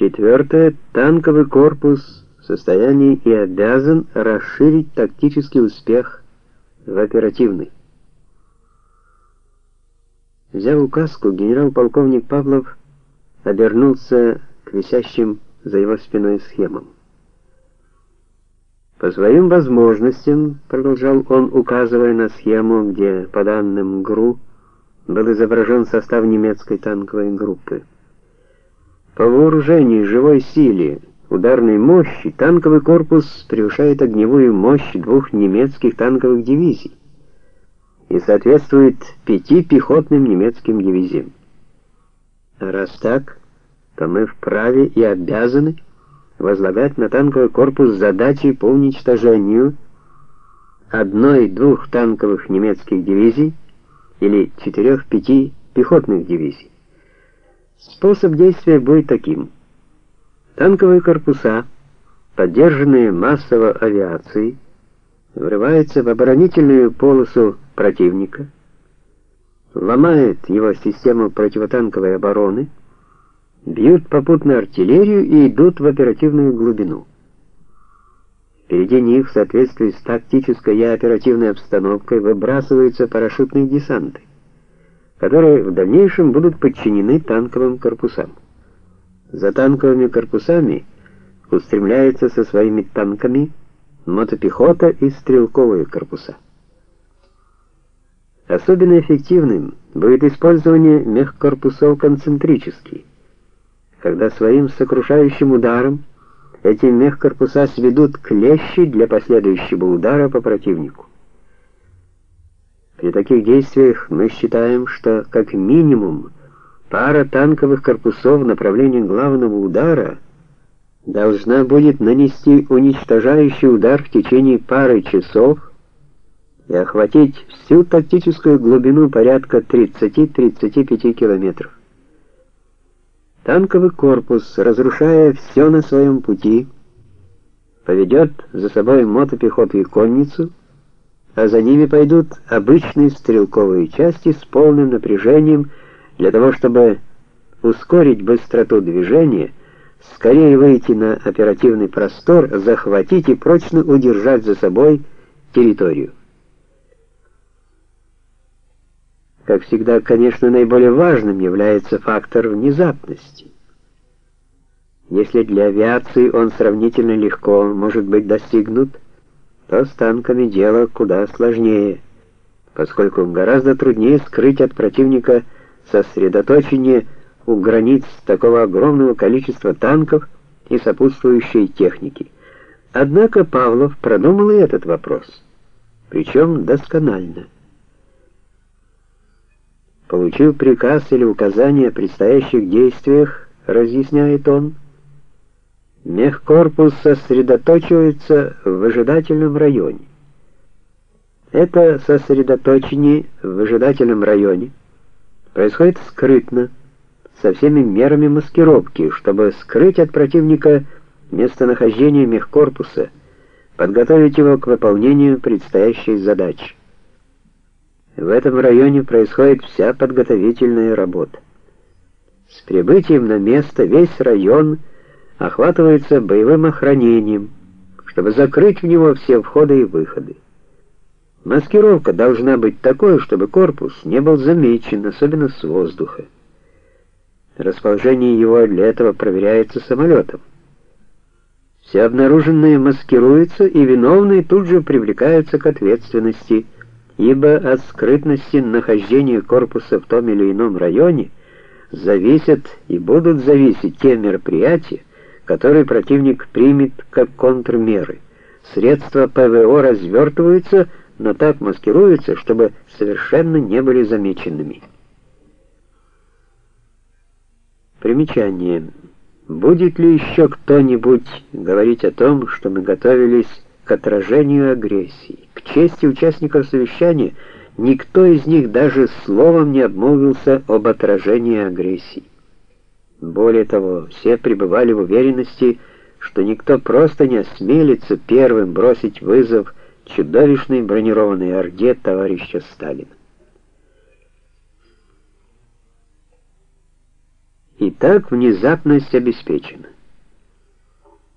Четвертое. Танковый корпус в состоянии и обязан расширить тактический успех в оперативный. Взяв указку, генерал-полковник Павлов обернулся к висящим за его спиной схемам. По своим возможностям, продолжал он, указывая на схему, где по данным ГРУ был изображен состав немецкой танковой группы. По вооружению, живой силе, ударной мощи танковый корпус превышает огневую мощь двух немецких танковых дивизий и соответствует пяти пехотным немецким дивизиям. А раз так, то мы вправе и обязаны возлагать на танковый корпус задачи по уничтожению одной-двух танковых немецких дивизий или четырех-пяти пехотных дивизий. Способ действия будет таким. Танковые корпуса, поддержанные массово авиацией, врываются в оборонительную полосу противника, ломают его систему противотанковой обороны, бьют попутно артиллерию и идут в оперативную глубину. Впереди них, в соответствии с тактической и оперативной обстановкой, выбрасываются парашютные десанты, которые в дальнейшем будут подчинены танковым корпусам. За танковыми корпусами устремляются со своими танками мотопехота и стрелковые корпуса. Особенно эффективным будет использование мехкорпусов концентрических, когда своим сокрушающим ударом эти мехкорпуса сведут клещи для последующего удара по противнику. При таких действиях мы считаем, что как минимум пара танковых корпусов в направлении главного удара должна будет нанести уничтожающий удар в течение пары часов и охватить всю тактическую глубину порядка 30-35 километров. Танковый корпус, разрушая все на своем пути, поведет за собой мотопехоту и конницу, а за ними пойдут обычные стрелковые части с полным напряжением для того, чтобы ускорить быстроту движения, скорее выйти на оперативный простор, захватить и прочно удержать за собой территорию. Как всегда, конечно, наиболее важным является фактор внезапности. Если для авиации он сравнительно легко может быть достигнут, то с танками дело куда сложнее, поскольку гораздо труднее скрыть от противника сосредоточение у границ такого огромного количества танков и сопутствующей техники. Однако Павлов продумал и этот вопрос, причем досконально. Получив приказ или указание о предстоящих действиях, разъясняет он, мехкорпус сосредоточивается в выжидательном районе. Это сосредоточение в выжидательном районе происходит скрытно, со всеми мерами маскировки, чтобы скрыть от противника местонахождение мехкорпуса, подготовить его к выполнению предстоящей задачи. В этом районе происходит вся подготовительная работа. С прибытием на место весь район охватывается боевым охранением, чтобы закрыть в него все входы и выходы. Маскировка должна быть такой, чтобы корпус не был замечен, особенно с воздуха. Расположение его для этого проверяется самолетом. Все обнаруженное маскируется, и виновные тут же привлекаются к ответственности – ибо от скрытности нахождения корпуса в том или ином районе зависят и будут зависеть те мероприятия, которые противник примет как контрмеры. Средства ПВО развертываются, но так маскируются, чтобы совершенно не были замеченными. Примечание. Будет ли еще кто-нибудь говорить о том, что мы готовились к отражению агрессии? чести участников совещания никто из них даже словом не обмолвился об отражении агрессии. Более того, все пребывали в уверенности, что никто просто не осмелится первым бросить вызов чудовищной бронированной орде товарища Сталина. Итак, внезапность обеспечена.